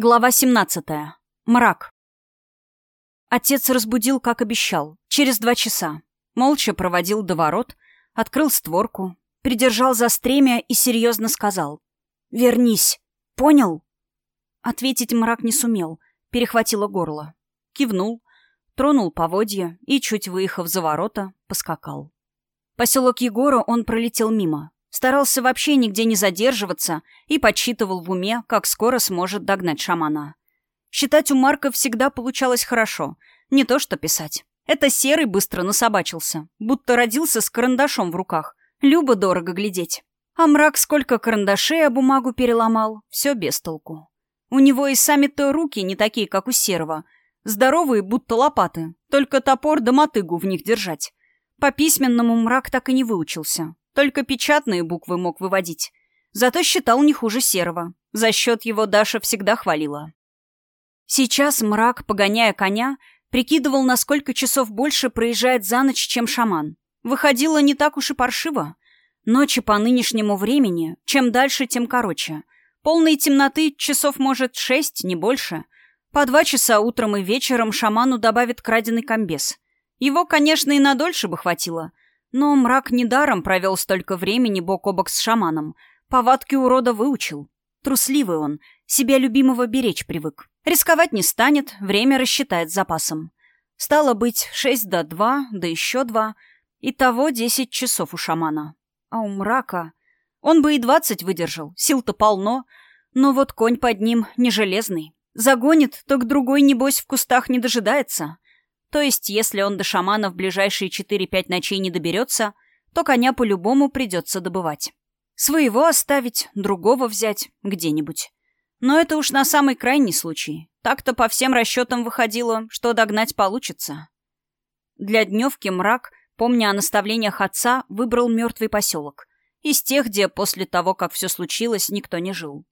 Глава 17. Мрак. Отец разбудил, как обещал, через два часа. Молча проводил до ворот, открыл створку, придержал за стремя и серьезно сказал. «Вернись. Понял?» Ответить мрак не сумел, перехватило горло. Кивнул, тронул поводья и, чуть выехав за ворота, поскакал. Поселок Егора он пролетел мимо, Старался вообще нигде не задерживаться и подсчитывал в уме, как скоро сможет догнать шамана. Считать у Марка всегда получалось хорошо, не то что писать. Это Серый быстро насобачился, будто родился с карандашом в руках. Любо дорого глядеть. А мрак сколько карандашей о бумагу переломал, все без толку. У него и сами-то руки не такие, как у Серого. Здоровые, будто лопаты, только топор да мотыгу в них держать. По письменному мрак так и не выучился. Только печатные буквы мог выводить. Зато считал не хуже серого. За счет его Даша всегда хвалила. Сейчас мрак, погоняя коня, прикидывал, на сколько часов больше проезжает за ночь, чем шаман. Выходило не так уж и паршиво. Ночи по нынешнему времени, чем дальше, тем короче. Полной темноты часов, может, шесть, не больше. По два часа утром и вечером шаману добавит краденый комбез. Его, конечно, и надольше бы хватило — но мрак недаром провел столько времени бок о бок с шаманом. Повадки урода выучил. Трусливый он, себя любимого беречь привык. Рисковать не станет, время рассчитает запасом. Стало быть, шесть до два, да еще два. Итого десять часов у шамана. А у мрака... Он бы и двадцать выдержал, сил-то полно. Но вот конь под ним не железный. Загонит, то к другой, небось, в кустах не дожидается. То есть, если он до шамана в ближайшие 4-5 ночей не доберется, то коня по-любому придется добывать. Своего оставить, другого взять, где-нибудь. Но это уж на самый крайний случай. Так-то по всем расчетам выходило, что догнать получится. Для дневки мрак, помня о наставлениях отца, выбрал мертвый поселок. Из тех, где после того, как все случилось, никто не жил.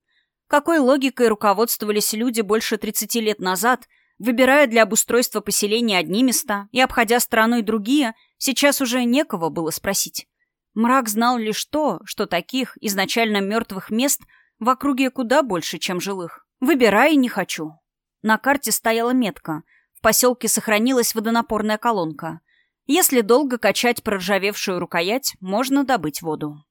Какой логикой руководствовались люди больше 30 лет назад, Выбирая для обустройства поселения одни места и обходя стороной другие, сейчас уже некого было спросить. Мрак знал лишь то, что таких изначально мертвых мест в округе куда больше, чем жилых. Выбирай не хочу. На карте стояла метка. В поселке сохранилась водонапорная колонка. Если долго качать проржавевшую рукоять, можно добыть воду.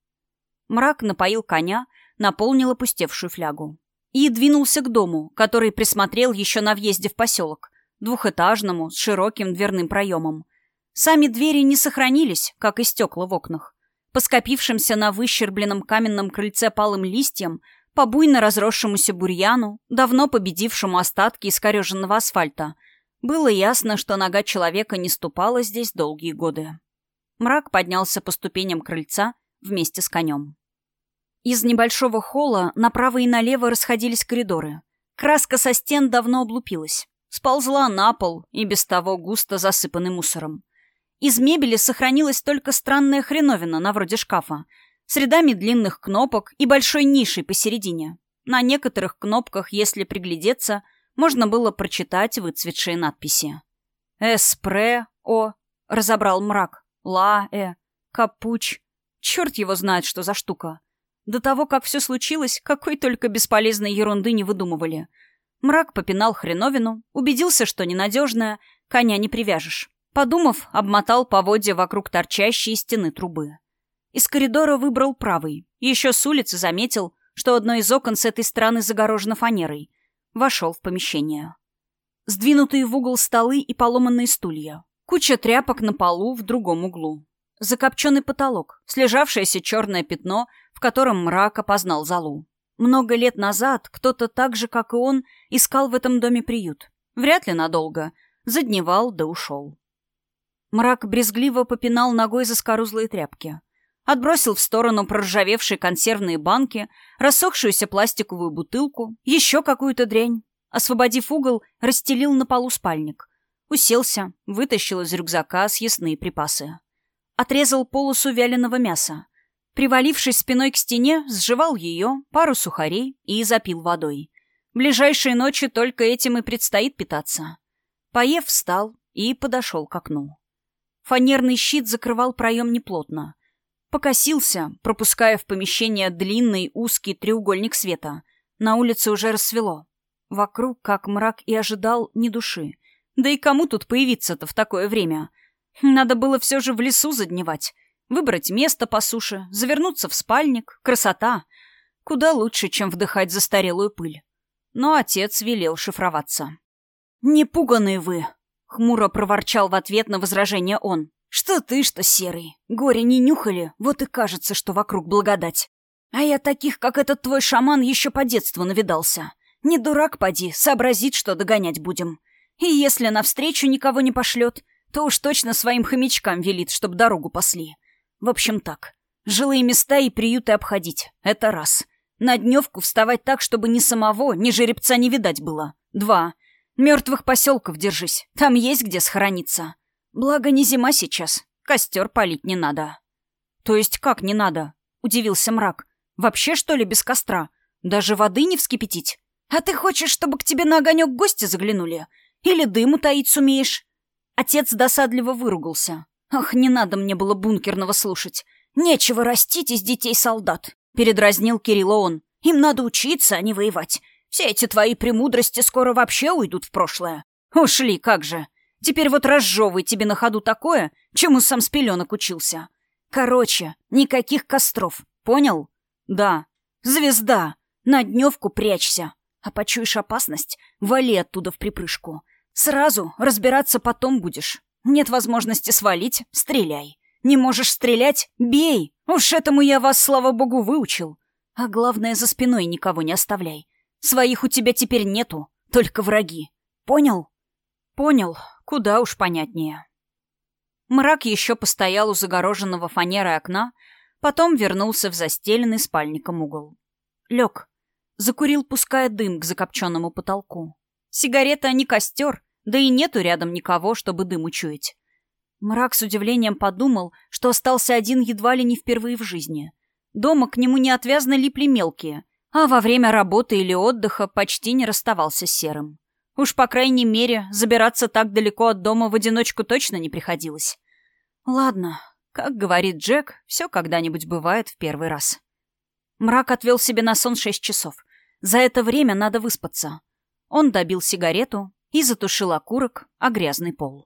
Мрак напоил коня, наполнил опустевшую флягу и двинулся к дому, который присмотрел еще на въезде в поселок, двухэтажному, с широким дверным проемом. Сами двери не сохранились, как и стекла в окнах. По скопившимся на выщербленном каменном крыльце палым листьям, по буйно разросшемуся бурьяну, давно победившему остатки искореженного асфальта, было ясно, что нога человека не ступала здесь долгие годы. Мрак поднялся по ступеням крыльца вместе с конем. Из небольшого холла направо и налево расходились коридоры. Краска со стен давно облупилась. Сползла на пол и без того густо засыпанный мусором. Из мебели сохранилась только странная хреновина на вроде шкафа, с рядами длинных кнопок и большой нишей посередине. На некоторых кнопках, если приглядеться, можно было прочитать выцветшие надписи. «Эспре», «О», — разобрал мрак, «Ла», «Э», «Капуч». Черт его знает, что за штука. До того, как все случилось, какой только бесполезной ерунды не выдумывали. Мрак попинал хреновину, убедился, что ненадежная, коня не привяжешь. Подумав, обмотал поводья вокруг торчащей стены трубы. Из коридора выбрал правый. Еще с улицы заметил, что одно из окон с этой стороны загорожено фанерой. Вошел в помещение. Сдвинутые в угол столы и поломанные стулья. Куча тряпок на полу в другом углу. Закопченный потолок, слежавшееся черное пятно — в котором мрак опознал залу. Много лет назад кто-то так же, как и он, искал в этом доме приют. Вряд ли надолго. Задневал да ушел. Мрак брезгливо попинал ногой за скорузлые тряпки. Отбросил в сторону проржавевшие консервные банки, рассохшуюся пластиковую бутылку, еще какую-то дрянь. Освободив угол, расстелил на полу спальник. Уселся, вытащил из рюкзака съестные припасы. Отрезал полосу вяленого мяса. Привалившись спиной к стене, сживал ее, пару сухарей и запил водой. Ближайшие ночи только этим и предстоит питаться. Поев, встал и подошел к окну. Фанерный щит закрывал проем неплотно. Покосился, пропуская в помещение длинный узкий треугольник света. На улице уже рассвело. Вокруг, как мрак и ожидал, ни души. Да и кому тут появиться-то в такое время? Надо было все же в лесу задневать. Выбрать место по суше, завернуться в спальник. Красота! Куда лучше, чем вдыхать застарелую пыль. Но отец велел шифроваться. «Не пуганые вы!» — хмуро проворчал в ответ на возражение он. «Что ты, что серый? Горе не нюхали, вот и кажется, что вокруг благодать. А я таких, как этот твой шаман, еще по детству навидался. Не дурак, поди, сообразит, что догонять будем. И если навстречу никого не пошлет, то уж точно своим хомячкам велит, чтоб дорогу пасли. В общем так, жилые места и приюты обходить — это раз. На дневку вставать так, чтобы ни самого, ни жеребца не видать было. Два. Мертвых поселков держись, там есть где схорониться. Благо не зима сейчас, костер палить не надо. То есть как не надо? Удивился мрак. Вообще, что ли, без костра? Даже воды не вскипятить? А ты хочешь, чтобы к тебе на огонек гости заглянули? Или дыму таить сумеешь?» Отец досадливо выругался. «Ах, не надо мне было бункерного слушать. Нечего растить из детей солдат», — передразнил Кирилла он. «Им надо учиться, а не воевать. Все эти твои премудрости скоро вообще уйдут в прошлое». «Ушли, как же. Теперь вот разжевывай тебе на ходу такое, чему сам с пеленок учился. Короче, никаких костров, понял? Да. Звезда. На дневку прячься. А почуешь опасность, вали оттуда в припрыжку. Сразу разбираться потом будешь. Нет возможности свалить — стреляй. Не можешь стрелять — бей. Уж этому я вас, слава богу, выучил. А главное, за спиной никого не оставляй. Своих у тебя теперь нету, только враги. Понял? Понял. Куда уж понятнее. Мрак еще постоял у загороженного фанерой окна, потом вернулся в застеленный спальником угол. Лег, Закурил, пуская дым к закопченному потолку. Сигарета не костер, да и нету рядом никого, чтобы дым учуять. Мрак с удивлением подумал, что остался один едва ли не впервые в жизни. Дома к нему неотвязно липли мелкие, а во время работы или отдыха почти не расставался с серым. Уж, по крайней мере, забираться так далеко от дома в одиночку точно не приходилось. Ладно, как говорит Джек, все когда-нибудь бывает в первый раз. Мрак отвел себе на сон шесть часов. За это время надо выспаться. Он добил сигарету и затушил окурок о грязный пол.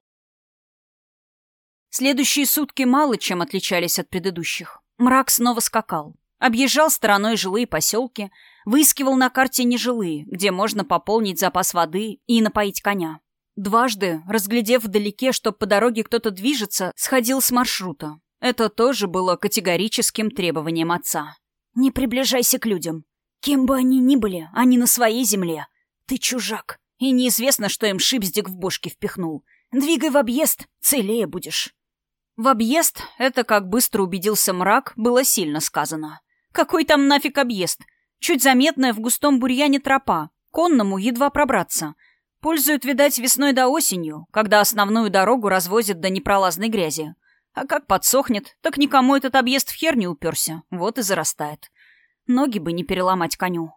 Следующие сутки мало чем отличались от предыдущих. Мрак снова скакал. Объезжал стороной жилые поселки, выискивал на карте нежилые, где можно пополнить запас воды и напоить коня. Дважды, разглядев вдалеке, что по дороге кто-то движется, сходил с маршрута. Это тоже было категорическим требованием отца. «Не приближайся к людям. Кем бы они ни были, они на своей земле. Ты чужак, и неизвестно, что им шипздик в бошки впихнул. Двигай в объезд, целее будешь». В объезд, это, как быстро убедился мрак, было сильно сказано. Какой там нафиг объезд? Чуть заметная в густом бурьяне тропа. Конному едва пробраться. Пользуют, видать, весной до осенью, когда основную дорогу развозят до непролазной грязи. А как подсохнет, так никому этот объезд в хер не уперся. Вот и зарастает. Ноги бы не переломать коню.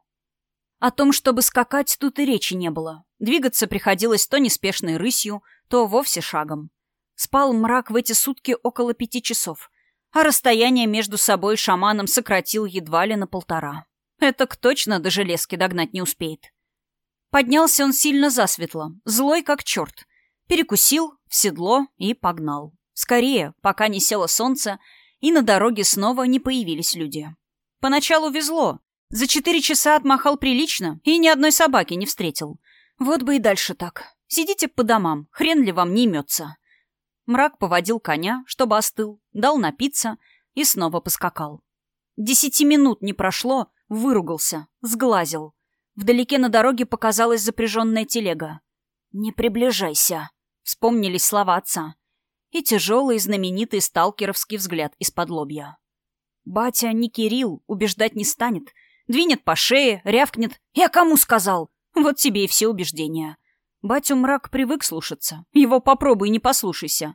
О том, чтобы скакать, тут и речи не было. Двигаться приходилось то неспешной рысью, то вовсе шагом. Спал мрак в эти сутки около пяти часов, а расстояние между собой и шаманом сократил едва ли на полтора. Это к точно до железки догнать не успеет. Поднялся он сильно засветло, злой как черт. Перекусил, в седло и погнал. Скорее, пока не село солнце, и на дороге снова не появились люди. Поначалу везло. За четыре часа отмахал прилично и ни одной собаки не встретил. Вот бы и дальше так. Сидите по домам, хрен ли вам не имется. Мрак поводил коня, чтобы остыл, дал напиться и снова поскакал. Десяти минут не прошло, выругался, сглазил. Вдалеке на дороге показалась запряженная телега. «Не приближайся», — вспомнились слова отца и тяжелый знаменитый сталкеровский взгляд из-под лобья. Батя не Кирилл, убеждать не станет. Двинет по шее, рявкнет «Я кому сказал?» Вот тебе и все убеждения. Батю мрак привык слушаться. Его попробуй не послушайся.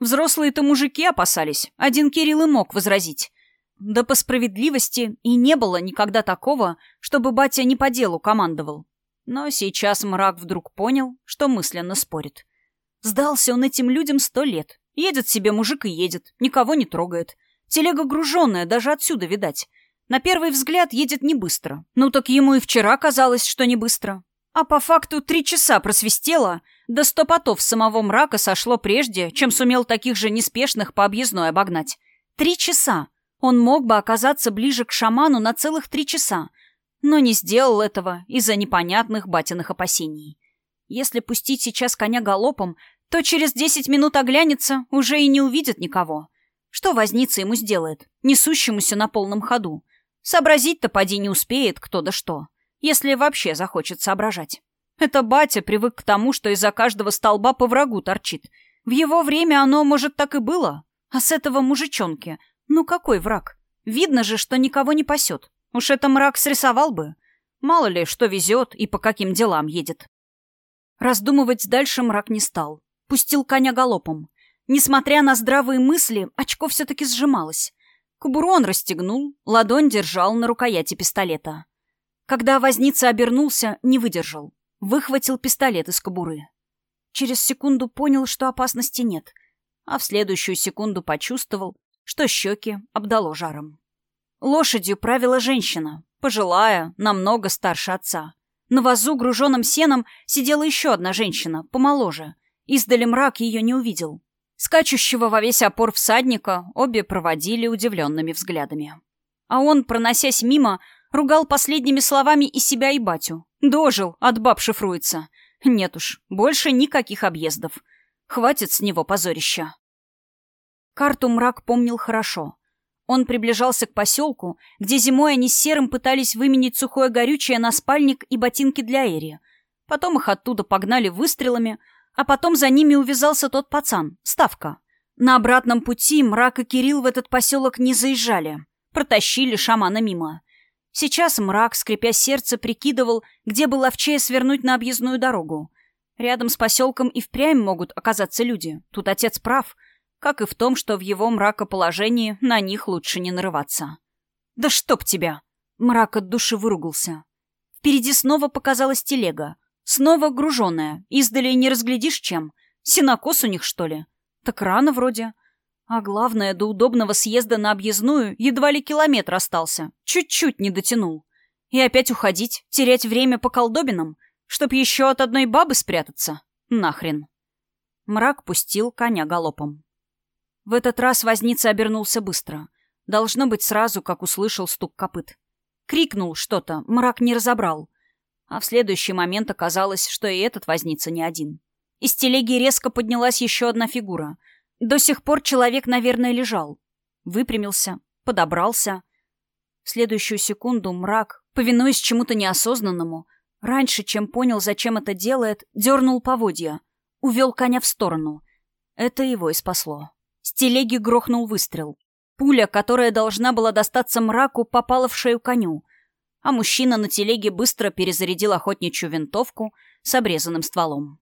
Взрослые-то мужики опасались. Один Кирилл и мог возразить. Да по справедливости и не было никогда такого, чтобы батя не по делу командовал. Но сейчас мрак вдруг понял, что мысленно спорит. Сдался он этим людям сто лет. Едет себе мужик и едет, никого не трогает. Телега груженная, даже отсюда видать. На первый взгляд едет не быстро. Ну так ему и вчера казалось, что не быстро. А по факту три часа просвистело, да сто потов самого мрака сошло прежде, чем сумел таких же неспешных по объездной обогнать. Три часа! Он мог бы оказаться ближе к шаману на целых три часа, но не сделал этого из-за непонятных батиных опасений. Если пустить сейчас коня галопом, то через десять минут оглянется, уже и не увидит никого. Что возница ему сделает, несущемуся на полном ходу? Сообразить-то поди не успеет кто да что, если вообще захочет соображать. Это батя привык к тому, что из-за каждого столба по врагу торчит. В его время оно, может, так и было. А с этого мужичонки, ну какой враг? Видно же, что никого не пасет. Уж это мрак срисовал бы. Мало ли, что везет и по каким делам едет. Раздумывать дальше мрак не стал. Пустил коня галопом. Несмотря на здравые мысли, очко все-таки сжималось. Кобуру он расстегнул, ладонь держал на рукояти пистолета. Когда возница обернулся, не выдержал. Выхватил пистолет из кобуры. Через секунду понял, что опасности нет, а в следующую секунду почувствовал, что щеки обдало жаром. Лошадью правила женщина, пожилая, намного старше отца. На вазу, груженном сеном, сидела еще одна женщина, помоложе. Издали мрак ее не увидел. Скачущего во весь опор всадника обе проводили удивленными взглядами. А он, проносясь мимо, ругал последними словами и себя, и батю. Дожил, от баб шифруется. Нет уж, больше никаких объездов. Хватит с него позорища. Карту мрак помнил хорошо. Он приближался к поселку, где зимой они с Серым пытались выменить сухое горючее на спальник и ботинки для Эри. Потом их оттуда погнали выстрелами, а потом за ними увязался тот пацан, Ставка. На обратном пути Мрак и Кирилл в этот поселок не заезжали. Протащили шамана мимо. Сейчас Мрак, скрипя сердце, прикидывал, где бы ловчее свернуть на объездную дорогу. Рядом с поселком и впрямь могут оказаться люди. Тут отец прав. Как и в том, что в его мракоположении на них лучше не нарываться. «Да чтоб тебя!» Мрак от души выругался. Впереди снова показалась телега. Снова груженная. Издали не разглядишь чем. Синокос у них, что ли? Так рано вроде. А главное, до удобного съезда на объездную едва ли километр остался. Чуть-чуть не дотянул. И опять уходить, терять время по колдобинам, чтоб еще от одной бабы спрятаться? Нахрен. Мрак пустил коня галопом. В этот раз возница обернулся быстро. Должно быть сразу, как услышал стук копыт. Крикнул что-то, мрак не разобрал. А в следующий момент оказалось, что и этот возница не один. Из телеги резко поднялась еще одна фигура. До сих пор человек, наверное, лежал. Выпрямился, подобрался. В следующую секунду мрак, повинуясь чему-то неосознанному, раньше, чем понял, зачем это делает, дернул поводья, увел коня в сторону. Это его и спасло. С телеги грохнул выстрел. Пуля, которая должна была достаться мраку, попала в шею коню а мужчина на телеге быстро перезарядил охотничью винтовку с обрезанным стволом.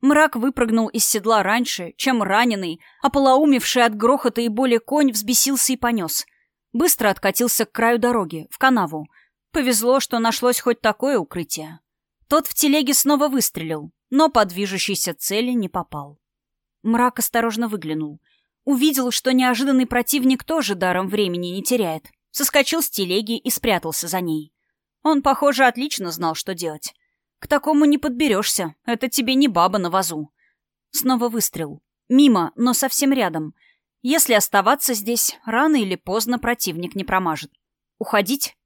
Мрак выпрыгнул из седла раньше, чем раненый, ополоумевший от грохота и боли конь взбесился и понес. Быстро откатился к краю дороги, в канаву. Повезло, что нашлось хоть такое укрытие. Тот в телеге снова выстрелил, но по движущейся цели не попал. Мрак осторожно выглянул. Увидел, что неожиданный противник тоже даром времени не теряет соскочил с телеги и спрятался за ней. Он, похоже, отлично знал, что делать. К такому не подберешься, это тебе не баба на вазу. Снова выстрел. Мимо, но совсем рядом. Если оставаться здесь, рано или поздно противник не промажет. Уходить?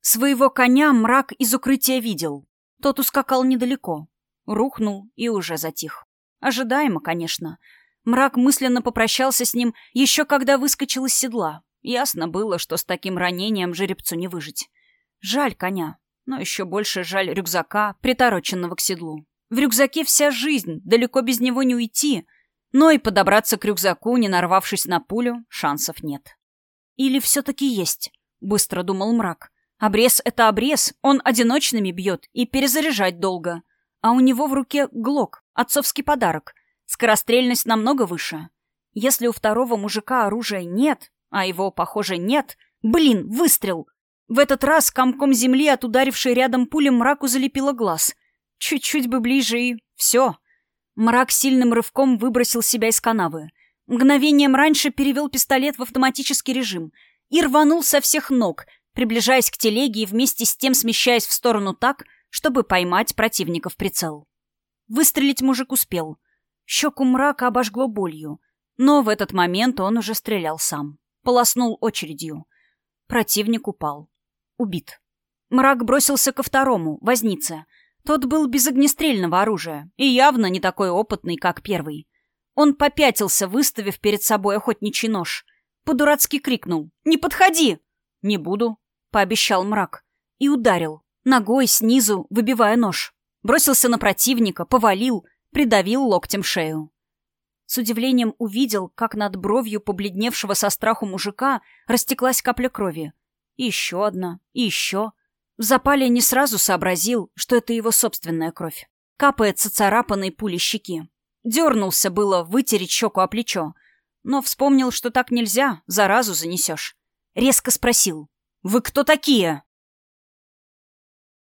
Своего коня мрак из укрытия видел. Тот ускакал недалеко. Рухнул и уже затих. Ожидаемо, конечно. Мрак мысленно попрощался с ним еще когда выскочил из седла. Ясно было, что с таким ранением жеребцу не выжить. Жаль коня, но еще больше жаль рюкзака, притороченного к седлу. В рюкзаке вся жизнь, далеко без него не уйти, но и подобраться к рюкзаку, не нарвавшись на пулю, шансов нет. Или все-таки есть, быстро думал мрак. Обрез — это обрез, он одиночными бьет и перезаряжать долго. А у него в руке глок, отцовский подарок. Скорострельность намного выше. Если у второго мужика оружия нет, а его, похоже, нет. Блин, выстрел! В этот раз комком земли от ударившей рядом пули мраку залепило глаз. Чуть-чуть бы ближе и... все. Мрак сильным рывком выбросил себя из канавы. Мгновением раньше перевел пистолет в автоматический режим и рванул со всех ног, приближаясь к телеге и вместе с тем смещаясь в сторону так, чтобы поймать противника в прицел. Выстрелить мужик успел. Щеку мрака обожгло болью, но в этот момент он уже стрелял сам. Полоснул очередью. Противник упал. Убит. Мрак бросился ко второму, вознице. Тот был без огнестрельного оружия и явно не такой опытный, как первый. Он попятился, выставив перед собой охотничий нож. По-дурацки крикнул «Не подходи!» «Не буду», — пообещал мрак. И ударил, ногой снизу, выбивая нож. Бросился на противника, повалил, придавил локтем шею. С удивлением увидел, как над бровью побледневшего со страху мужика растеклась капля крови. Еще одна, еще. В запале не сразу сообразил, что это его собственная кровь. Капает со царапанной пули щеки. Дернулся было вытереть щеку о плечо, но вспомнил, что так нельзя, заразу занесешь. Резко спросил. «Вы кто такие?»